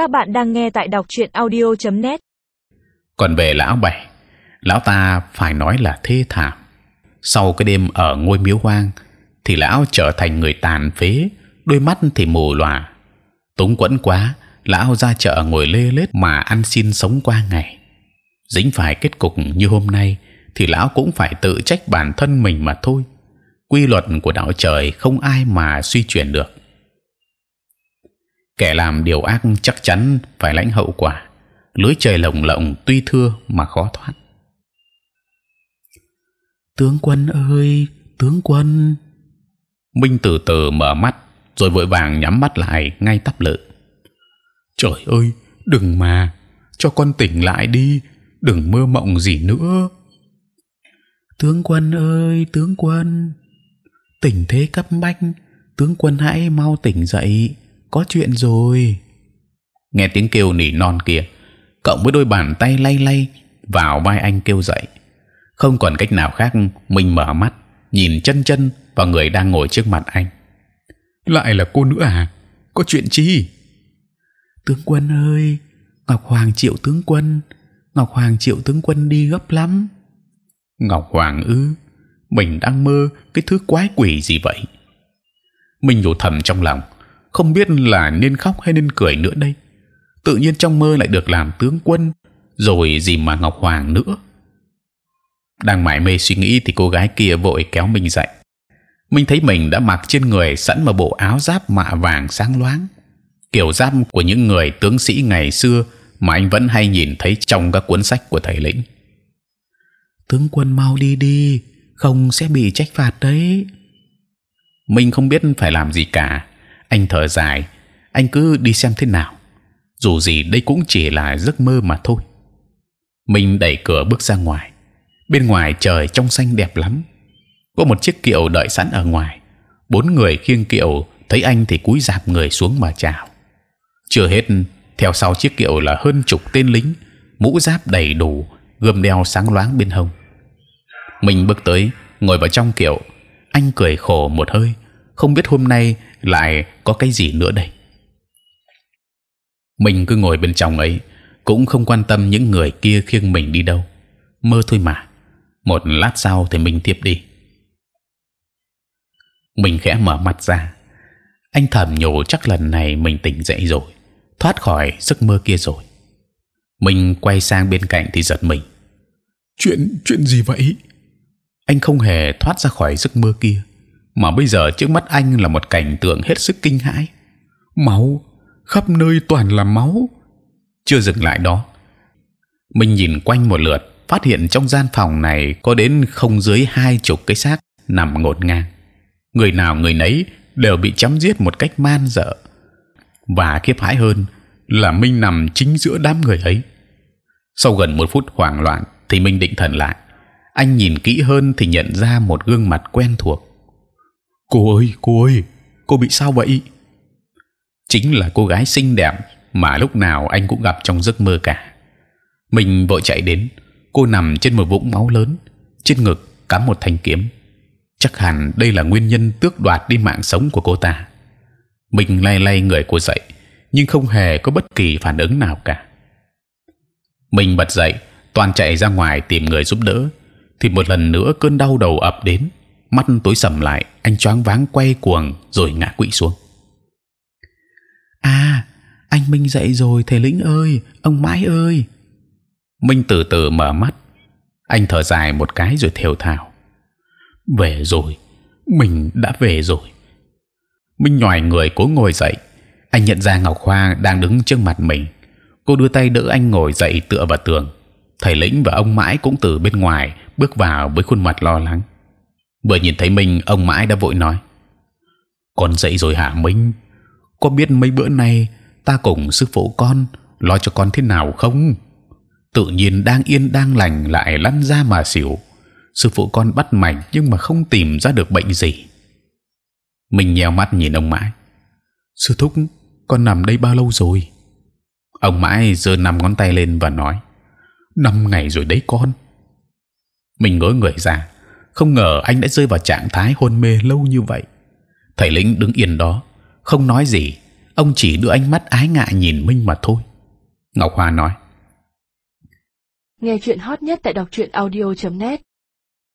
Các bạn đang nghe tại đọc truyện audio.net. Còn về lão bảy, lão ta phải nói là thê thảm. Sau cái đêm ở ngôi miếu hoang, thì lão trở thành người tàn phế, đôi mắt thì mù lòa, túng quẫn quá. Lão ra chợ ngồi lê lết mà ăn xin sống qua ngày. Dính phải kết cục như hôm nay, thì lão cũng phải tự trách bản thân mình mà thôi. Quy luật của đạo trời không ai mà suy chuyển được kẻ làm điều ác chắc chắn phải lãnh hậu quả. Lưới trời lồng lộng tuy thưa mà khó thoát. Tướng quân ơi, tướng quân. Minh từ từ mở mắt, rồi vội vàng nhắm mắt lại, ngay tắp lự. Trời ơi, đừng mà. Cho con tỉnh lại đi, đừng mơ mộng gì nữa. Tướng quân ơi, tướng quân. Tình thế cấp bách, tướng quân hãy mau tỉnh dậy có chuyện rồi. Nghe tiếng kêu nỉ non kia cộng với đôi bàn tay lay lay vào vai anh kêu dậy. Không còn cách nào khác mình mở mắt nhìn chân chân vào người đang ngồi trước mặt anh. Lại là cô nữa à? Có chuyện chi? Tướng quân ơi ngọc hoàng triệu tướng quân ngọc hoàng triệu tướng quân đi gấp lắm. Ngọc hoàng ư? Mình đang mơ cái thứ quái quỷ gì vậy? Mình nhủ thầm trong lòng không biết là nên khóc hay nên cười nữa đây. Tự nhiên trong mơ lại được làm tướng quân, rồi gì mà ngọc hoàng nữa. đang mải mê suy nghĩ thì cô gái kia vội kéo mình dậy. Mình thấy mình đã mặc trên người sẵn một bộ áo giáp mạ vàng sáng loáng, kiểu giáp của những người tướng sĩ ngày xưa mà anh vẫn hay nhìn thấy trong các cuốn sách của thầy lĩnh. Tướng quân mau đi đi, không sẽ bị trách phạt đấy. Mình không biết phải làm gì cả, anh thở dài. Anh cứ đi xem thế nào. Dù gì đây cũng chỉ là giấc mơ mà thôi. Mình đẩy cửa bước ra ngoài. Bên ngoài trời trong xanh đẹp lắm. Có một chiếc kiệu đợi sẵn ở ngoài. Bốn người khiêng kiệu, thấy anh thì cúi dạp người xuống mà chào. Chưa hết, theo sau chiếc kiệu là hơn chục tên lính, mũ giáp đầy đủ, gươm đeo sáng loáng bên hông. Mình bước tới, ngồi vào trong kiệu. Anh cười khổ một hơi không biết hôm nay lại có cái gì nữa đây. Mình cứ ngồi bên trong ấy cũng không quan tâm những người kia khiêng mình đi đâu. Mơ thôi mà. Một lát sau thì mình tiếp đi. Mình khẽ mở mặt ra. Anh thầm nhủ chắc lần này mình tỉnh dậy rồi thoát khỏi giấc mơ kia rồi. Mình quay sang bên cạnh thì giật mình. Chuyện chuyện gì vậy? Anh không hề thoát ra khỏi giấc mơ kia mà bây giờ trước mắt anh là một cảnh tượng hết sức kinh hãi. Máu, khắp nơi toàn là máu. Chưa dừng lại đó. Mình nhìn quanh một lượt, phát hiện trong gian phòng này có đến không dưới hai chục cái xác nằm ngổn ngang. Người nào người nấy đều bị chém giết một cách man dợ. Và khiếp hãi hơn là minh nằm chính giữa đám người ấy. Sau gần một phút hoảng loạn thì minh định thần lại. Anh nhìn kỹ hơn thì nhận ra một gương mặt quen thuộc cô ơi cô ơi, cô bị sao vậy? Chính là cô gái xinh đẹp mà lúc nào anh cũng gặp trong giấc mơ cả. Mình vội chạy đến, cô nằm trên một vũng máu lớn, trên ngực cắm một thanh kiếm. Chắc hẳn đây là nguyên nhân tước đoạt đi mạng sống của cô ta. Mình lay lay người cô dậy, nhưng không hề có bất kỳ phản ứng nào cả. Mình bật dậy, toàn chạy ra ngoài tìm người giúp đỡ, thì một lần nữa cơn đau đầu ập đến, mắt tối sầm lại anh choáng váng quay cuồng rồi ngã quỵ xuống. À anh minh dậy rồi thầy lĩnh ơi ông mãi ơi. Minh từ từ mở mắt. Anh thở dài một cái rồi thều thào. Về rồi mình đã về rồi. Minh nhòi người cố ngồi dậy. Anh nhận ra ngọc hoa đang đứng trước mặt mình. Cô đưa tay đỡ anh ngồi dậy tựa vào tường. Thầy lĩnh và ông mãi cũng từ bên ngoài bước vào với khuôn mặt lo lắng vừa nhìn thấy mình ông mãi đã vội nói. Con dậy rồi hả minh? Có biết mấy bữa nay ta cùng sư phụ con lo cho con thế nào không? Tự nhiên đang yên đang lành lại lăn ra mà xỉu. Sư phụ con bắt mạch nhưng mà không tìm ra được bệnh gì. Mình nhèo mắt nhìn ông mãi. Sư thúc, con nằm đây bao lâu rồi? Ông mãi giơ năm ngón tay lên và nói. Năm ngày rồi đấy con. Mình ngỡ người ra không ngờ anh đã rơi vào trạng thái hôn mê lâu như vậy. Thầy lĩnh đứng yên đó, không nói gì. Ông chỉ đưa ánh mắt ái ngại nhìn minh mà thôi. Ngọc hoa nói. Nghe chuyện hot nhất tại đọc truyện audio .net.